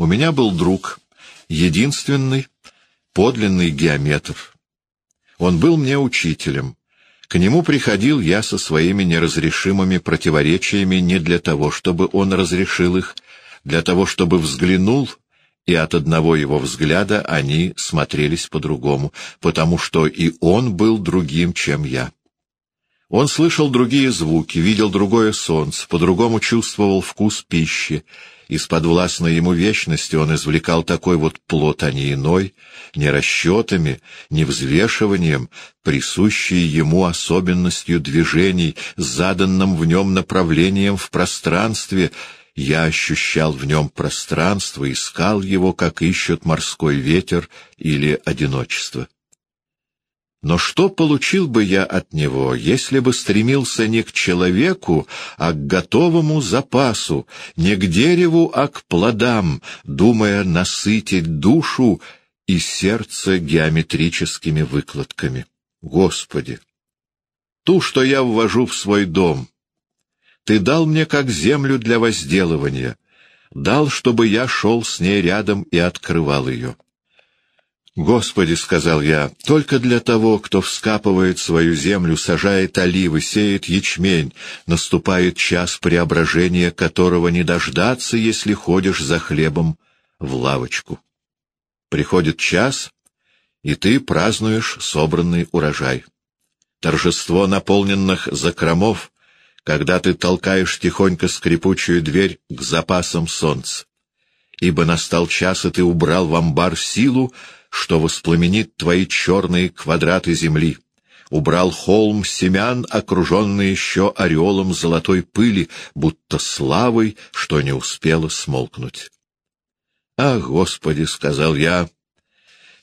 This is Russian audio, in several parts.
У меня был друг, единственный, подлинный геометр. Он был мне учителем. К нему приходил я со своими неразрешимыми противоречиями не для того, чтобы он разрешил их, для того, чтобы взглянул, и от одного его взгляда они смотрелись по-другому, потому что и он был другим, чем я. Он слышал другие звуки, видел другое солнце, по-другому чувствовал вкус пищи. Из подвластной ему вечности он извлекал такой вот плод, а не иной, не расчетами, не взвешиванием, присущий ему особенностью движений, заданным в нем направлением в пространстве. Я ощущал в нем пространство, искал его, как ищет морской ветер или одиночество. Но что получил бы я от него, если бы стремился не к человеку, а к готовому запасу, не к дереву, а к плодам, думая насытить душу и сердце геометрическими выкладками? Господи! Ту, что я ввожу в свой дом, Ты дал мне как землю для возделывания, дал, чтобы я шел с ней рядом и открывал ее. «Господи», — сказал я, — «только для того, кто вскапывает свою землю, сажает оливы, сеет ячмень, наступает час преображения, которого не дождаться, если ходишь за хлебом в лавочку. Приходит час, и ты празднуешь собранный урожай. Торжество наполненных закромов, когда ты толкаешь тихонько скрипучую дверь к запасам солнца. Ибо настал час, и ты убрал в амбар силу, что воспламенит твои черные квадраты земли. Убрал холм семян, окруженный еще ореолом золотой пыли, будто славой, что не успела смолкнуть. «Ах, Господи!» — сказал я.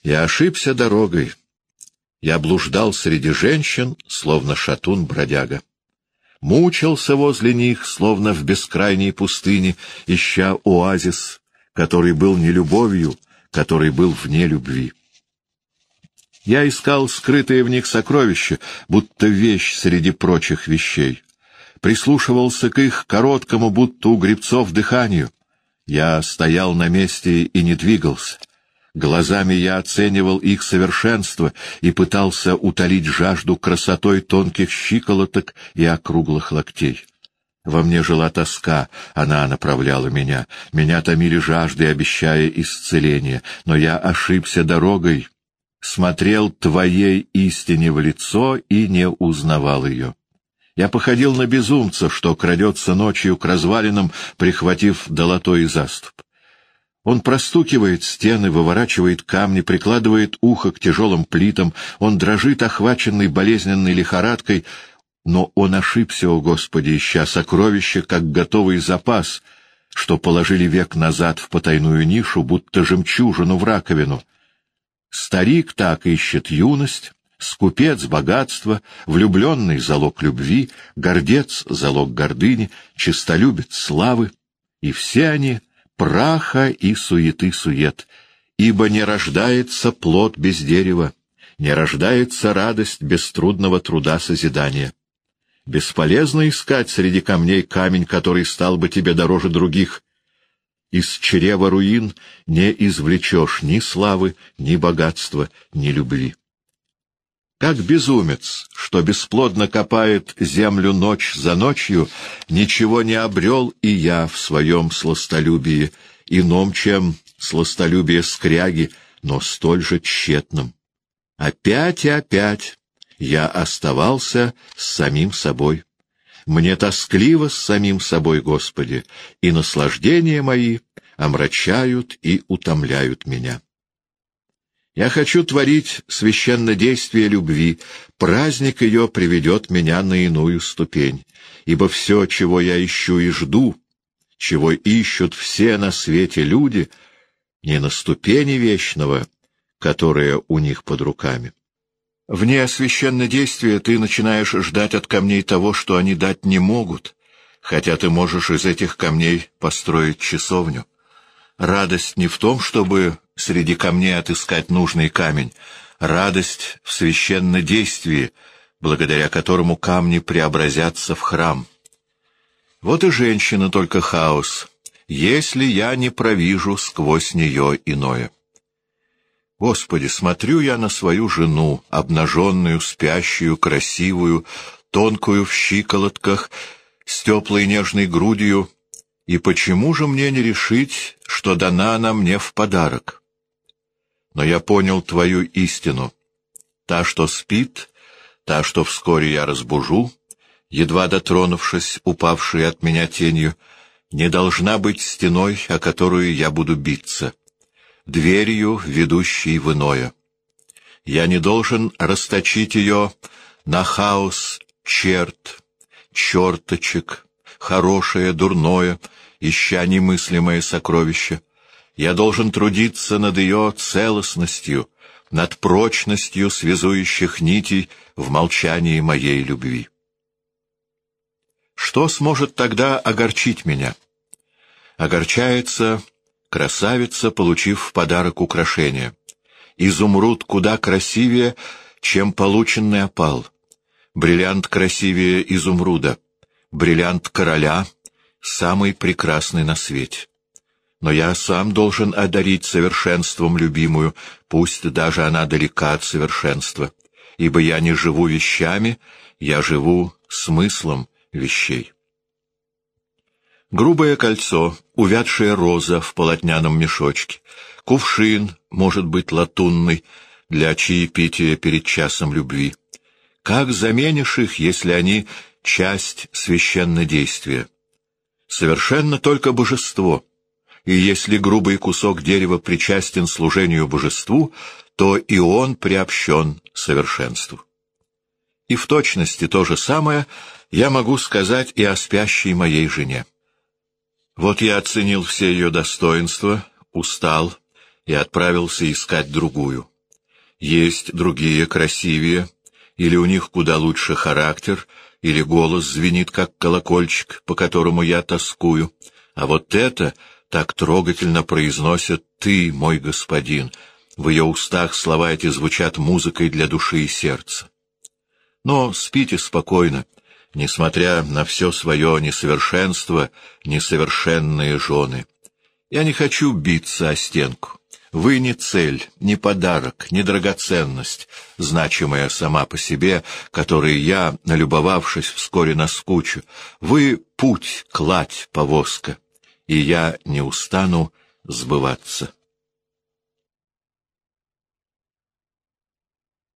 «Я ошибся дорогой. Я блуждал среди женщин, словно шатун-бродяга. Мучился возле них, словно в бескрайней пустыне, ища оазис, который был не любовью, который был вне любви. Я искал скрытые в них сокровища, будто вещь среди прочих вещей. Прислушивался к их короткому, будто у гребцов, дыханию. Я стоял на месте и не двигался. Глазами я оценивал их совершенство и пытался утолить жажду красотой тонких щиколоток и округлых локтей. Во мне жила тоска, она направляла меня. Меня томили жажды, обещая исцеление. Но я ошибся дорогой, смотрел твоей истине в лицо и не узнавал ее. Я походил на безумца, что крадется ночью к развалинам, прихватив долотой и заступ. Он простукивает стены, выворачивает камни, прикладывает ухо к тяжелым плитам, он дрожит, охваченный болезненной лихорадкой, но он ошибся, о Господи, ища сокровища, как готовый запас, что положили век назад в потайную нишу, будто жемчужину в раковину. Старик так ищет юность, скупец — богатство, влюбленный — залог любви, гордец — залог гордыни, честолюбец — славы, и все они — праха и суеты-сует, ибо не рождается плод без дерева, не рождается радость без трудного труда созидания. Бесполезно искать среди камней камень, который стал бы тебе дороже других. Из чрева руин не извлечешь ни славы, ни богатства, ни любви. Как безумец, что бесплодно копает землю ночь за ночью, ничего не обрел и я в своем сластолюбии, ином, чем сластолюбие скряги, но столь же тщетным. Опять и опять я оставался с самим собой. Мне тоскливо с самим собой, Господи, и наслаждения мои омрачают и утомляют меня. Я хочу творить священнодействие любви, праздник ее приведет меня на иную ступень, ибо все, чего я ищу и жду, чего ищут все на свете люди, не на ступени вечного, которая у них под руками. Вне священнодействия ты начинаешь ждать от камней того, что они дать не могут, хотя ты можешь из этих камней построить часовню. Радость не в том, чтобы среди камней отыскать нужный камень, радость в священнодействии, благодаря которому камни преобразятся в храм. Вот и женщина только хаос, если я не провижу сквозь нее иное. Господи, смотрю я на свою жену, обнаженную, спящую, красивую, тонкую в щиколотках, с теплой нежной грудью, и почему же мне не решить, что дана она мне в подарок? Но я понял твою истину. Та, что спит, та, что вскоре я разбужу, едва дотронувшись, упавшей от меня тенью, не должна быть стеной, о которую я буду биться, дверью, ведущей в иное. Я не должен расточить ее на хаос черт, черточек, хорошее, дурное, ища немыслимое сокровище. Я должен трудиться над ее целостностью, над прочностью связующих нитей в молчании моей любви. Что сможет тогда огорчить меня? Огорчается красавица, получив в подарок украшение. Изумруд куда красивее, чем полученный опал. Бриллиант красивее изумруда. Бриллиант короля — самый прекрасный на свете. Но я сам должен одарить совершенством любимую, пусть даже она далека от совершенства, ибо я не живу вещами, я живу смыслом, вещей. Грубое кольцо, увядшая роза в полотняном мешочке, кувшин, может быть, латунный, для чаепития перед часом любви. Как заменишь их, если они — часть священнодействия? Совершенно только божество, и если грубый кусок дерева причастен служению божеству, то и он приобщен совершенству. И в точности то же самое я могу сказать и о спящей моей жене. Вот я оценил все ее достоинства, устал и отправился искать другую. Есть другие красивее, или у них куда лучше характер, или голос звенит, как колокольчик, по которому я тоскую. А вот это так трогательно произносит «ты, мой господин». В ее устах слова эти звучат музыкой для души и сердца. Но спите спокойно, несмотря на все свое несовершенство, несовершенные жены. Я не хочу биться о стенку. Вы не цель, не подарок, не драгоценность, значимая сама по себе, которой я, налюбовавшись, вскоре наскучу. Вы — путь, кладь, повозка, и я не устану сбываться.